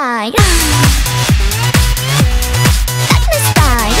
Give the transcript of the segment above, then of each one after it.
time. Darkness time.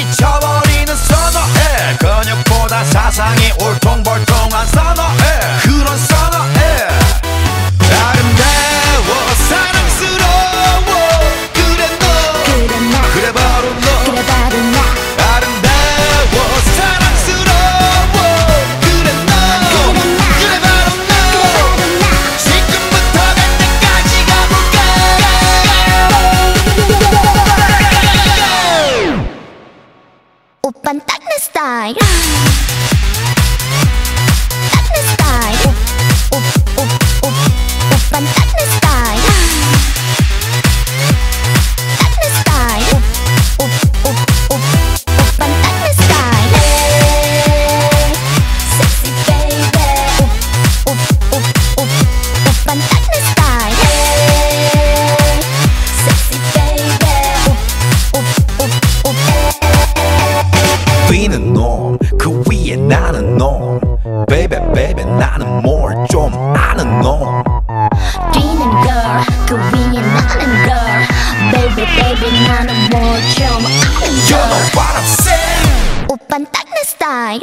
Pantat Nestai. Ah. 놈 Baby baby 나는 뭘 좀 아는 놈 뛰는 girl 그 위에 나는 girl baby baby 나는 뭘좀 아는 You girl know what I'm saying 오빤 딱내 스타일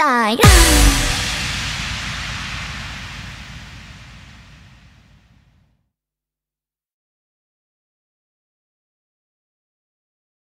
style.